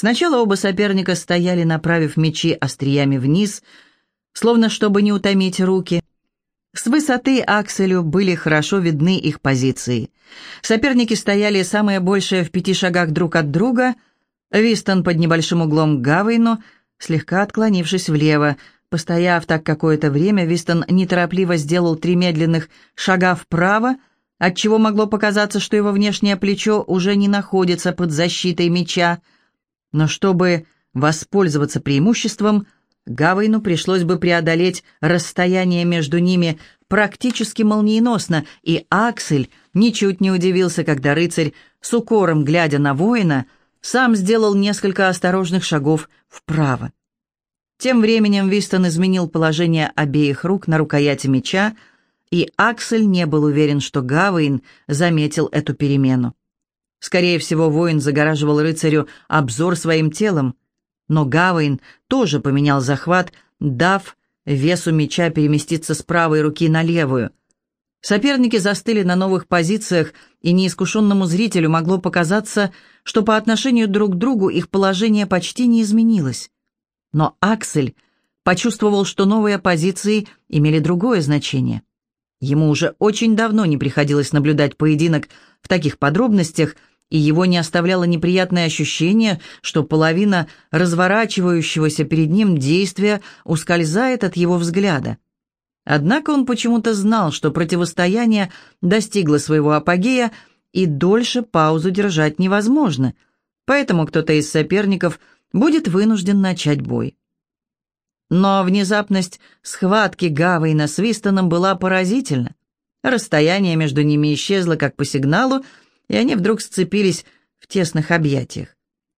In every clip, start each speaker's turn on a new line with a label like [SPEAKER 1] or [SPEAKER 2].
[SPEAKER 1] Сначала оба соперника стояли, направив мечи остриями вниз, словно чтобы не утомить руки. С высоты Акселю были хорошо видны их позиции. Соперники стояли самое большее в пяти шагах друг от друга. Вистон под небольшим углом к Гавейну, слегка отклонившись влево. Постояв так какое-то время, Вистон неторопливо сделал три медленных шага вправо, отчего могло показаться, что его внешнее плечо уже не находится под защитой меча. Но чтобы воспользоваться преимуществом, Гавейну пришлось бы преодолеть расстояние между ними практически молниеносно, и Аксель ничуть не удивился, когда рыцарь, с укором глядя на воина, сам сделал несколько осторожных шагов вправо. Тем временем Вистон изменил положение обеих рук на рукояти меча, и Аксель не был уверен, что Гавейн заметил эту перемену. Скорее всего, воин загораживал рыцарю обзор своим телом, но Гавейн тоже поменял захват, дав весу меча переместиться с правой руки на левую. Соперники застыли на новых позициях, и неискушенному зрителю могло показаться, что по отношению друг к другу их положение почти не изменилось. Но Аксель почувствовал, что новые позиции имели другое значение. Ему уже очень давно не приходилось наблюдать поединок в таких подробностях, и его не оставляло неприятное ощущение, что половина разворачивающегося перед ним действия ускользает от его взгляда. Однако он почему-то знал, что противостояние достигло своего апогея, и дольше паузу держать невозможно, поэтому кто-то из соперников будет вынужден начать бой. Но внезапность схватки Гавейна с Вистоном была поразительна. Расстояние между ними исчезло как по сигналу, и они вдруг сцепились в тесных объятиях.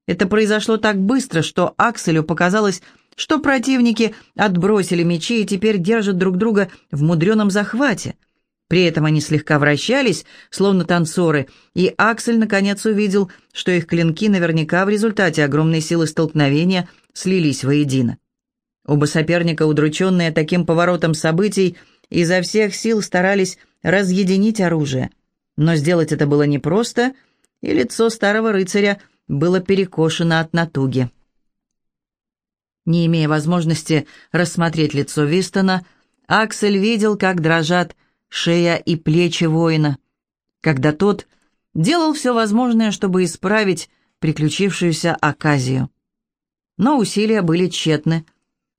[SPEAKER 1] Это произошло так быстро, что Акселю показалось, что противники отбросили мечи и теперь держат друг друга в мудреном захвате. При этом они слегка вращались, словно танцоры, и Аксель наконец увидел, что их клинки наверняка в результате огромной силы столкновения слились воедино. Оба соперника, удрученные таким поворотом событий, изо всех сил старались разъединить оружие – но сделать это было непросто, и лицо старого рыцаря было перекошено от натуги. Не имея возможности рассмотреть лицо Вистона, Аксель видел, как дрожат шея и плечи воина, когда тот делал все возможное, чтобы исправить приключившуюся оказию. Но усилия были тщетны.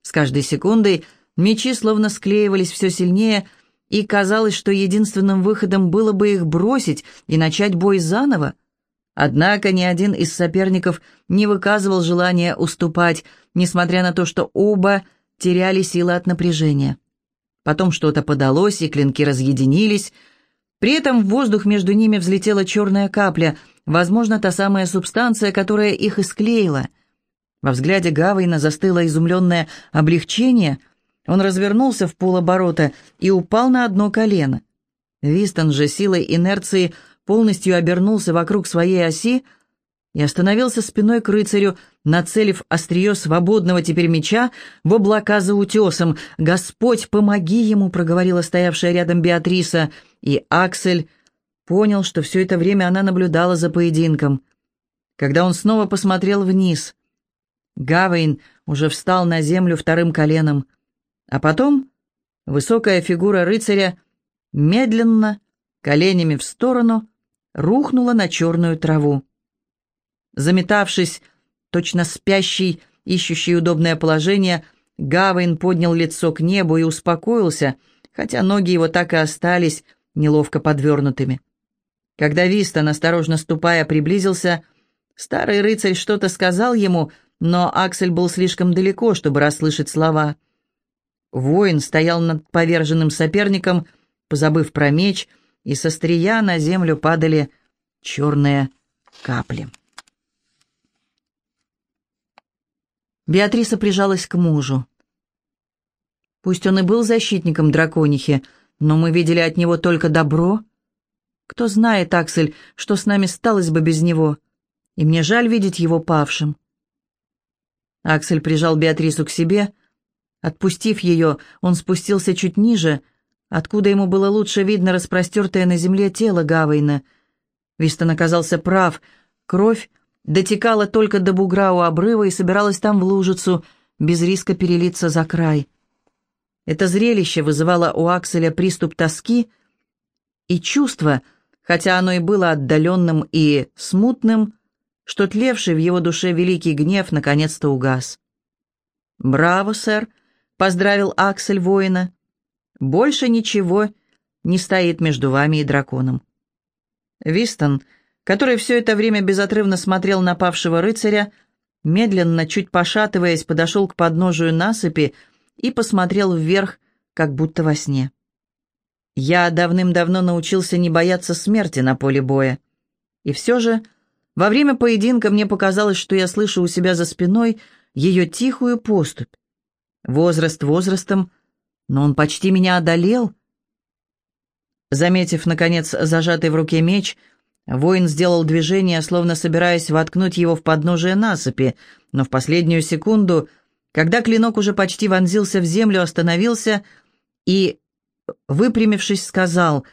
[SPEAKER 1] С каждой секундой мечи словно склеивались все сильнее, и казалось, что единственным выходом было бы их бросить и начать бой заново. Однако ни один из соперников не выказывал желания уступать, несмотря на то, что оба теряли силы от напряжения. Потом что-то подалось, и клинки разъединились. При этом в воздух между ними взлетела черная капля, возможно, та самая субстанция, которая их и склеила. Во взгляде Гавейна застыло изумленное облегчение — он развернулся в полоборота и упал на одно колено. Вистон же силой инерции полностью обернулся вокруг своей оси и остановился спиной к рыцарю, нацелив острие свободного теперь меча в облака за утесом. «Господь, помоги ему!» — проговорила стоявшая рядом Беатриса, и Аксель понял, что все это время она наблюдала за поединком. Когда он снова посмотрел вниз, Гавейн уже встал на землю вторым коленом — а потом высокая фигура рыцаря медленно, коленями в сторону, рухнула на черную траву. Заметавшись, точно спящий, ищущий удобное положение, Гавейн поднял лицо к небу и успокоился, хотя ноги его так и остались неловко подвернутыми. Когда Вистон, осторожно ступая, приблизился, старый рыцарь что-то сказал ему, но Аксель был слишком далеко, чтобы расслышать слова — Воин стоял над поверженным соперником, позабыв про меч, и со стрия на землю падали черные капли. Беатриса прижалась к мужу. Пусть он и был защитником драконихи, но мы видели от него только добро. Кто знает, Аксель, что с нами сталось бы без него, и мне жаль видеть его павшим. Аксель прижал Беатрису к себе, Отпустив ее, он спустился чуть ниже, откуда ему было лучше видно распростертое на земле тело Гавейна. Вистон оказался прав. Кровь дотекала только до бугра у обрыва и собиралась там в лужицу, без риска перелиться за край. Это зрелище вызывало у Акселя приступ тоски и чувство, хотя оно и было отдаленным и смутным, что тлевший в его душе великий гнев наконец-то угас. «Браво, сэр!» — поздравил Аксель воина. «Больше ничего не стоит между вами и драконом». Вистон, который все это время безотрывно смотрел на павшего рыцаря, медленно, чуть пошатываясь, подошел к подножию насыпи и посмотрел вверх, как будто во сне. «Я давным-давно научился не бояться смерти на поле боя. И все же, во время поединка мне показалось, что я слышу у себя за спиной ее тихую поступь. Возраст возрастом, но он почти меня одолел. Заметив, наконец, зажатый в руке меч, воин сделал движение, словно собираясь воткнуть его в подножие насыпи, но в последнюю секунду, когда клинок уже почти вонзился в землю, остановился и, выпрямившись, сказал,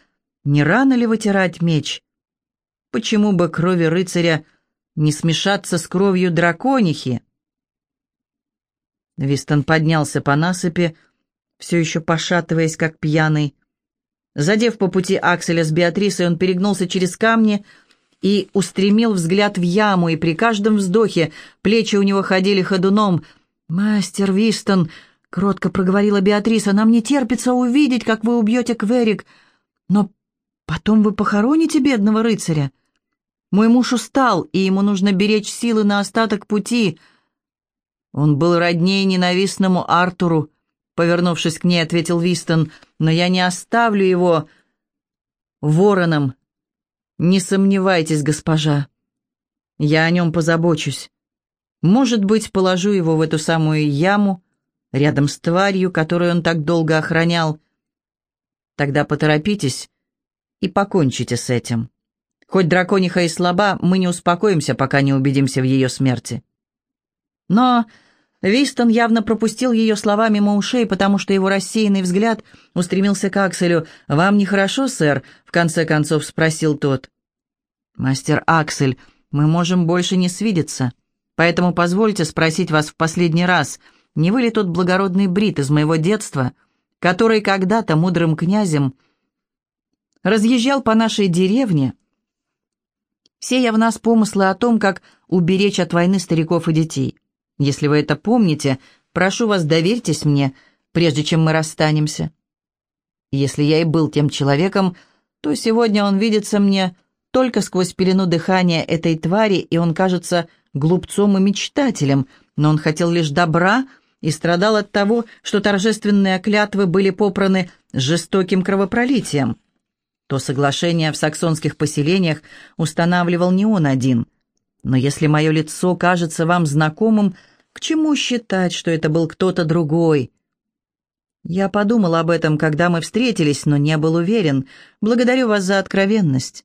[SPEAKER 1] «Не рано ли вытирать меч? Почему бы крови рыцаря не смешаться с кровью драконихи?» Вистон поднялся по насыпи, все еще пошатываясь, как пьяный. Задев по пути Акселя с Беатрисой, он перегнулся через камни и устремил взгляд в яму, и при каждом вздохе плечи у него ходили ходуном. «Мастер Вистон», — кротко проговорила Беатриса, — «нам не терпится увидеть, как вы убьете Кверик. Но потом вы похороните бедного рыцаря. Мой муж устал, и ему нужно беречь силы на остаток пути». Он был роднее ненавистному Артуру, повернувшись к ней, ответил Вистон, но я не оставлю его вороном. Не сомневайтесь, госпожа. Я о нем позабочусь. Может быть, положу его в эту самую яму, рядом с тварью, которую он так долго охранял. Тогда поторопитесь и покончите с этим. Хоть дракониха и слаба, мы не успокоимся, пока не убедимся в ее смерти. Но Вистон явно пропустил ее слова мимо ушей, потому что его рассеянный взгляд устремился к Акселю. «Вам нехорошо, сэр?» — в конце концов спросил тот. «Мастер Аксель, мы можем больше не свидеться, поэтому позвольте спросить вас в последний раз, не вы ли тот благородный брит из моего детства, который когда-то мудрым князем разъезжал по нашей деревне, сея в нас помыслы о том, как уберечь от войны стариков и детей?» Если вы это помните, прошу вас, доверьтесь мне, прежде чем мы расстанемся. Если я и был тем человеком, то сегодня он видится мне только сквозь пелену дыхания этой твари, и он кажется глупцом и мечтателем, но он хотел лишь добра и страдал от того, что торжественные клятвы были попраны жестоким кровопролитием. То соглашение в саксонских поселениях устанавливал не он один. Но если мое лицо кажется вам знакомым, к чему считать, что это был кто-то другой? Я подумал об этом, когда мы встретились, но не был уверен. Благодарю вас за откровенность.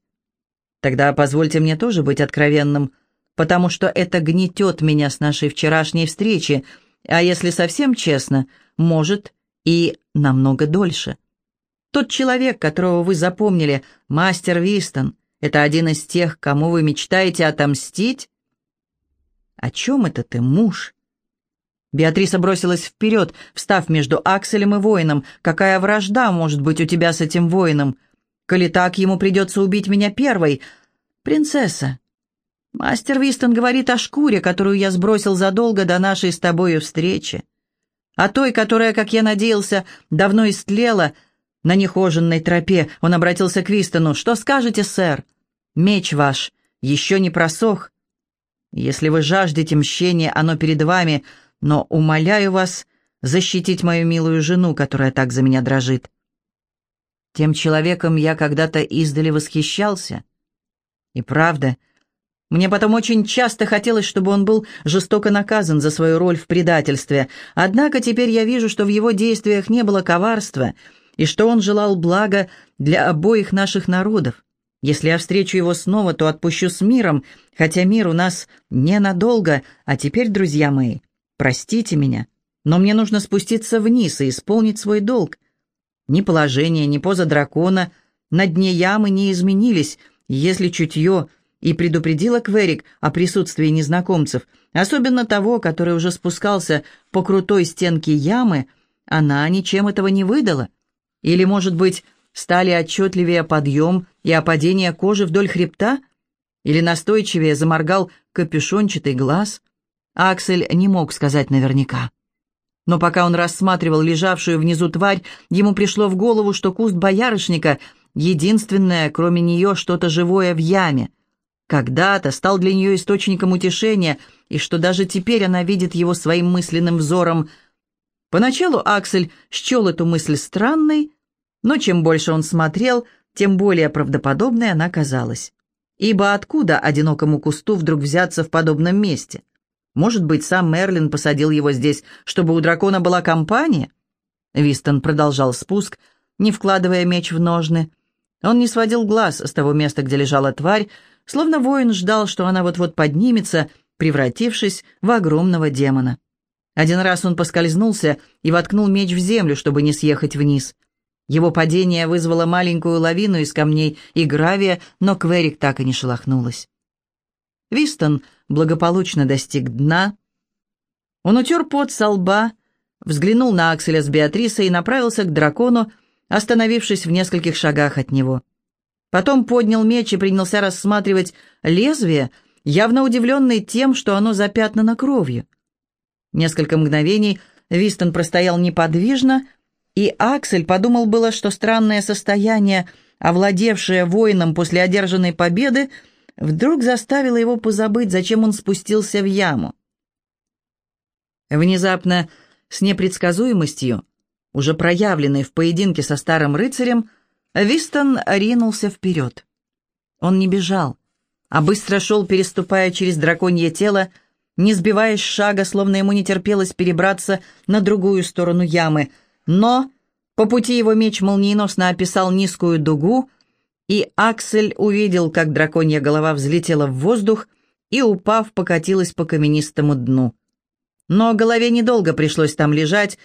[SPEAKER 1] Тогда позвольте мне тоже быть откровенным, потому что это гнетет меня с нашей вчерашней встречи, а если совсем честно, может и намного дольше. Тот человек, которого вы запомнили, мастер Вистон, это один из тех, кому вы мечтаете отомстить? О чем это ты, муж? Беатриса бросилась вперед, встав между Акселем и воином. «Какая вражда может быть у тебя с этим воином? Коли так, ему придется убить меня первой. Принцесса, мастер Вистон говорит о шкуре, которую я сбросил задолго до нашей с тобою встречи. О той, которая, как я надеялся, давно истлела на нехоженной тропе. Он обратился к Вистону. «Что скажете, сэр? Меч ваш еще не просох. Если вы жаждете мщения, оно перед вами, но умоляю вас защитить мою милую жену, которая так за меня дрожит. Тем человеком я когда-то издали восхищался. И правда, мне потом очень часто хотелось, чтобы он был жестоко наказан за свою роль в предательстве, однако теперь я вижу, что в его действиях не было коварства, и что он желал блага для обоих наших народов. Если я встречу его снова, то отпущу с миром, хотя мир у нас ненадолго, а теперь, друзья мои, Простите меня, но мне нужно спуститься вниз и исполнить свой долг. Ни положение, ни поза дракона на дне ямы не изменились, если чутье и предупредила Кверик о присутствии незнакомцев, особенно того, который уже спускался по крутой стенке ямы, она ничем этого не выдала. Или, может быть, стали отчетливее подъем и опадение кожи вдоль хребта? Или настойчивее заморгал капюшончатый глаз? Аксель не мог сказать наверняка. Но пока он рассматривал лежавшую внизу тварь, ему пришло в голову, что куст боярышника — единственное, кроме нее, что-то живое в яме. Когда-то стал для нее источником утешения, и что даже теперь она видит его своим мысленным взором. Поначалу Аксель счел эту мысль странной, но чем больше он смотрел, тем более правдоподобной она казалась. Ибо откуда одинокому кусту вдруг взяться в подобном месте? Может быть, сам Мерлин посадил его здесь, чтобы у дракона была компания? Вистон продолжал спуск, не вкладывая меч в ножны. Он не сводил глаз с того места, где лежала тварь, словно воин ждал, что она вот-вот поднимется, превратившись в огромного демона. Один раз он поскользнулся и воткнул меч в землю, чтобы не съехать вниз. Его падение вызвало маленькую лавину из камней и гравия, но Кверик так и не шелохнулась. Вистон благополучно достиг дна. Он утер пот со лба, взглянул на Акселя с Беатрисой и направился к дракону, остановившись в нескольких шагах от него. Потом поднял меч и принялся рассматривать лезвие, явно удивленный тем, что оно запятнано кровью. Несколько мгновений Вистон простоял неподвижно, и Аксель подумал было, что странное состояние, овладевшее воином после одержанной победы, вдруг заставило его позабыть, зачем он спустился в яму. Внезапно, с непредсказуемостью, уже проявленной в поединке со старым рыцарем, Вистон ринулся вперед. Он не бежал, а быстро шел, переступая через драконье тело, не сбиваясь шага, словно ему не терпелось перебраться на другую сторону ямы. Но по пути его меч молниеносно описал низкую дугу, и Аксель увидел, как драконья голова взлетела в воздух и, упав, покатилась по каменистому дну. Но голове недолго пришлось там лежать,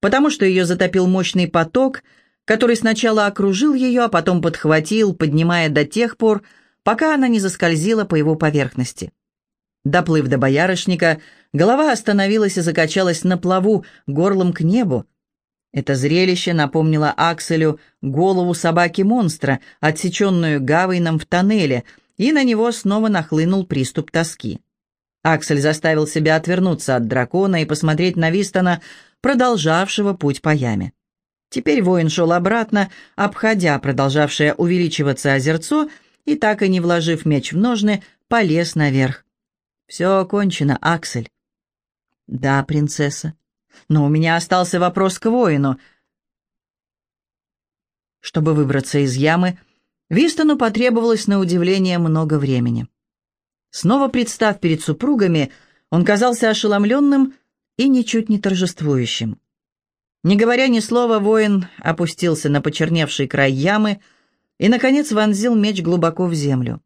[SPEAKER 1] потому что ее затопил мощный поток, который сначала окружил ее, а потом подхватил, поднимая до тех пор, пока она не заскользила по его поверхности. Доплыв до боярышника, голова остановилась и закачалась на плаву, горлом к небу, это зрелище напомнило Акселю голову собаки-монстра, отсеченную Гавейном в тоннеле, и на него снова нахлынул приступ тоски. Аксель заставил себя отвернуться от дракона и посмотреть на Вистона, продолжавшего путь по яме. Теперь воин шел обратно, обходя продолжавшее увеличиваться озерцо, и так и не вложив меч в ножны, полез наверх. «Все кончено, Аксель». «Да, принцесса», но у меня остался вопрос к воину. Чтобы выбраться из ямы, Вистону потребовалось на удивление много времени. Снова представ перед супругами, он казался ошеломленным и ничуть не торжествующим. Не говоря ни слова, воин опустился на почерневший край ямы и, наконец, вонзил меч глубоко в землю.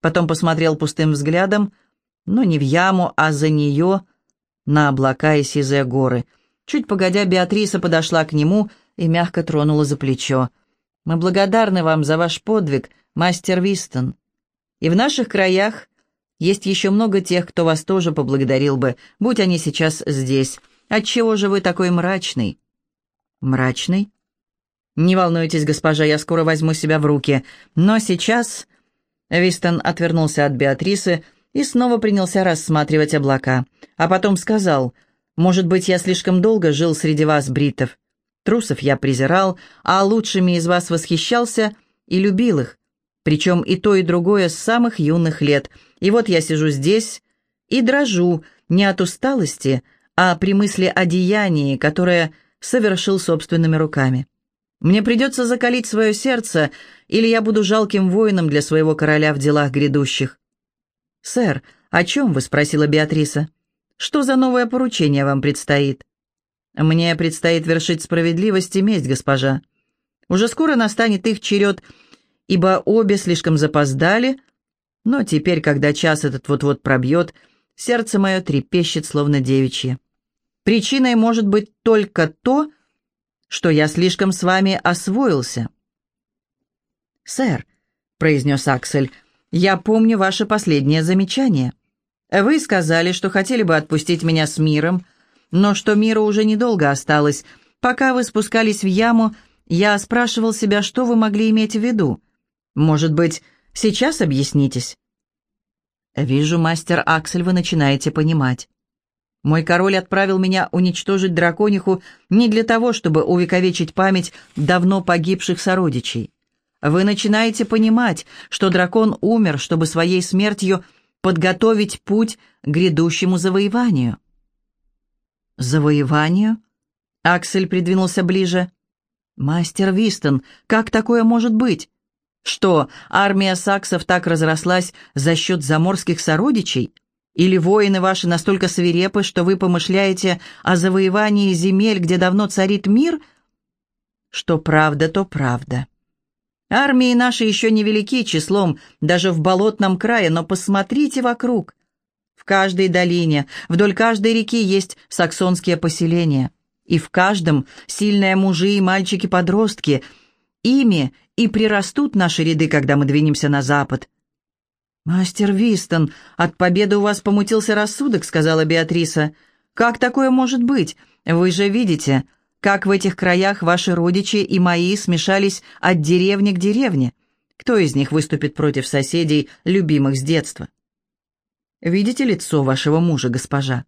[SPEAKER 1] Потом посмотрел пустым взглядом, но не в яму, а за нее, на облака и сизые горы. Чуть погодя, Беатриса подошла к нему и мягко тронула за плечо. «Мы благодарны вам за ваш подвиг, мастер Вистон. И в наших краях есть еще много тех, кто вас тоже поблагодарил бы, будь они сейчас здесь. Отчего же вы такой мрачный?» «Мрачный?» «Не волнуйтесь, госпожа, я скоро возьму себя в руки. Но сейчас...» Вистон отвернулся от Беатрисы, и снова принялся рассматривать облака, а потом сказал, «Может быть, я слишком долго жил среди вас, бритов. Трусов я презирал, а лучшими из вас восхищался и любил их, причем и то, и другое с самых юных лет. И вот я сижу здесь и дрожу не от усталости, а при мысли о деянии, которое совершил собственными руками. Мне придется закалить свое сердце, или я буду жалким воином для своего короля в делах грядущих. «Сэр, о чем вы?» — спросила Беатриса. «Что за новое поручение вам предстоит?» «Мне предстоит вершить справедливость и месть, госпожа. Уже скоро настанет их черед, ибо обе слишком запоздали, но теперь, когда час этот вот-вот пробьет, сердце мое трепещет, словно девичье. Причиной может быть только то, что я слишком с вами освоился». «Сэр», — произнес Аксель, — «Я помню ваше последнее замечание. Вы сказали, что хотели бы отпустить меня с миром, но что мира уже недолго осталось. Пока вы спускались в яму, я спрашивал себя, что вы могли иметь в виду. Может быть, сейчас объяснитесь?» «Вижу, мастер Аксель, вы начинаете понимать. Мой король отправил меня уничтожить дракониху не для того, чтобы увековечить память давно погибших сородичей. Вы начинаете понимать, что дракон умер, чтобы своей смертью подготовить путь к грядущему завоеванию. «Завоеванию?» Аксель придвинулся ближе. «Мастер Вистон, как такое может быть? Что, армия саксов так разрослась за счет заморских сородичей? Или воины ваши настолько свирепы, что вы помышляете о завоевании земель, где давно царит мир? Что правда, то правда. Армии наши еще невелики числом, даже в болотном крае, но посмотрите вокруг. В каждой долине, вдоль каждой реки есть саксонские поселения. И в каждом сильные мужи и мальчики-подростки. Ими и прирастут наши ряды, когда мы двинемся на запад. «Мастер Вистон, от победы у вас помутился рассудок», — сказала Беатриса. «Как такое может быть? Вы же видите, как в этих краях ваши родичи и мои смешались от деревни к деревне. Кто из них выступит против соседей, любимых с детства? Видите лицо вашего мужа, госпожа?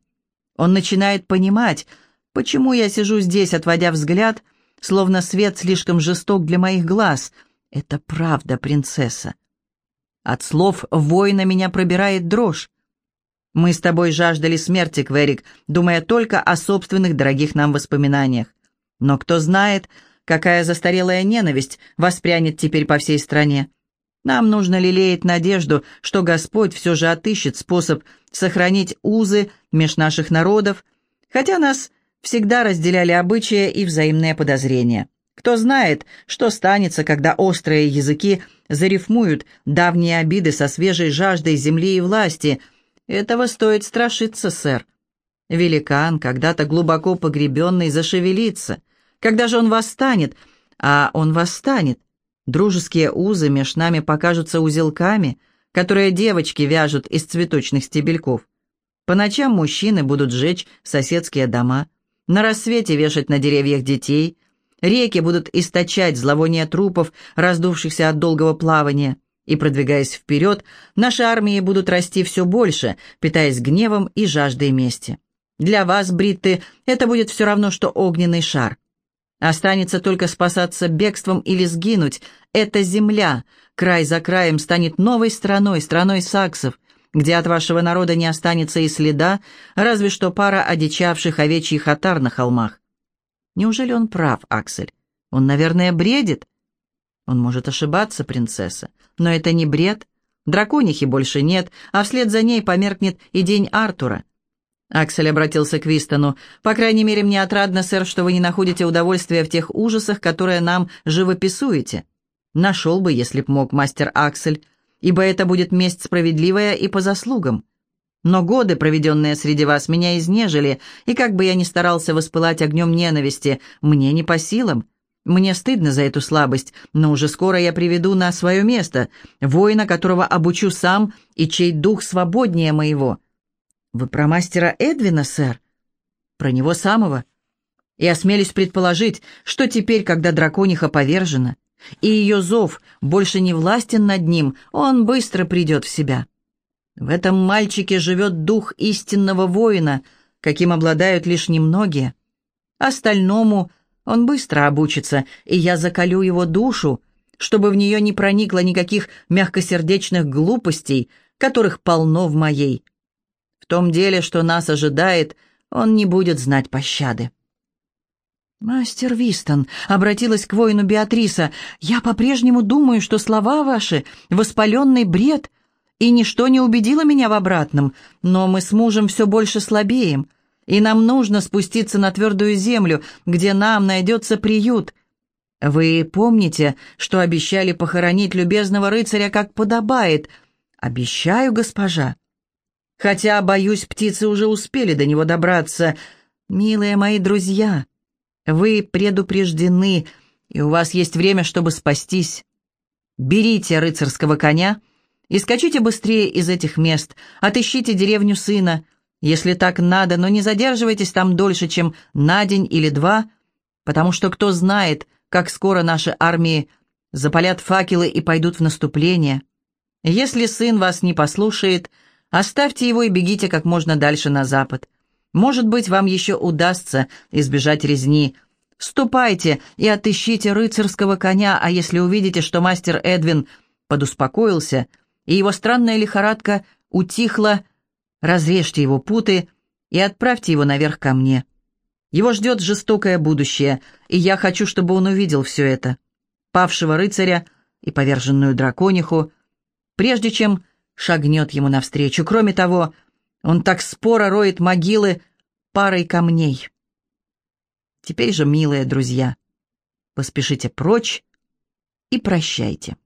[SPEAKER 1] Он начинает понимать, почему я сижу здесь, отводя взгляд, словно свет слишком жесток для моих глаз. Это правда, принцесса. От слов воина меня пробирает дрожь. Мы с тобой жаждали смерти, Кверик, думая только о собственных дорогих нам воспоминаниях. Но кто знает, какая застарелая ненависть воспрянет теперь по всей стране. Нам нужно лелеять надежду, что Господь все же отыщет способ сохранить узы меж наших народов, хотя нас всегда разделяли обычаи и взаимные подозрения. Кто знает, что станется, когда острые языки зарифмуют давние обиды со свежей жаждой земли и власти. Этого стоит страшиться, сэр. Великан, когда-то глубоко погребенный, зашевелится. Когда же он восстанет? А он восстанет. Дружеские узы меж нами покажутся узелками, которые девочки вяжут из цветочных стебельков. По ночам мужчины будут сжечь соседские дома, на рассвете вешать на деревьях детей, реки будут источать зловоние трупов, раздувшихся от долгого плавания, и, продвигаясь вперед, наши армии будут расти все больше, питаясь гневом и жаждой мести. Для вас, бритты, это будет все равно, что огненный шар. Останется только спасаться бегством или сгинуть. Эта земля, край за краем, станет новой страной, страной саксов, где от вашего народа не останется и следа, разве что пара одичавших овечьих отар на холмах. Неужели он прав, Аксель? Он, наверное, бредит? Он может ошибаться, принцесса, но это не бред. Драконихи больше нет, а вслед за ней померкнет и день Артура. Аксель обратился к Вистону. «По крайней мере, мне отрадно, сэр, что вы не находите удовольствия в тех ужасах, которые нам живописуете. Нашел бы, если б мог, мастер Аксель, ибо это будет месть справедливая и по заслугам. Но годы, проведенные среди вас, меня изнежили, и как бы я ни старался воспылать огнем ненависти, мне не по силам. Мне стыдно за эту слабость, но уже скоро я приведу на свое место воина, которого обучу сам и чей дух свободнее моего». «Вы про мастера Эдвина, сэр?» «Про него самого. И осмелюсь предположить, что теперь, когда дракониха повержена, и ее зов больше не властен над ним, он быстро придет в себя. В этом мальчике живет дух истинного воина, каким обладают лишь немногие. Остальному он быстро обучится, и я закалю его душу, чтобы в нее не проникло никаких мягкосердечных глупостей, которых полно в моей. Том деле, что нас ожидает, он не будет знать пощады. «Мастер Вистон», — обратилась к воину Беатриса, — «я по-прежнему думаю, что слова ваши — воспаленный бред, и ничто не убедило меня в обратном, но мы с мужем все больше слабеем, и нам нужно спуститься на твердую землю, где нам найдется приют. Вы помните, что обещали похоронить любезного рыцаря, как подобает?» «Обещаю, госпожа». Хотя, боюсь, птицы уже успели до него добраться. Милые мои друзья, вы предупреждены, и у вас есть время, чтобы спастись. Берите рыцарского коня И скачите быстрее из этих мест, отыщите деревню сына, если так надо, но не задерживайтесь там дольше, чем на день или два, потому что кто знает, как скоро наши армии запалят факелы и пойдут в наступление. Если сын вас не послушает, оставьте его и бегите как можно дальше на запад. Может быть, вам еще удастся избежать резни. Ступайте и отыщите рыцарского коня, а если увидите, что мастер Эдвин подуспокоился, и его странная лихорадка утихла, разрежьте его путы и отправьте его наверх ко мне. Его ждет жестокое будущее, и я хочу, чтобы он увидел все это. Павшего рыцаря и поверженную дракониху, прежде чем шагнет ему навстречу. Кроме того, он так споро роет могилы парой камней. Теперь же, милые друзья, поспешите прочь и прощайте.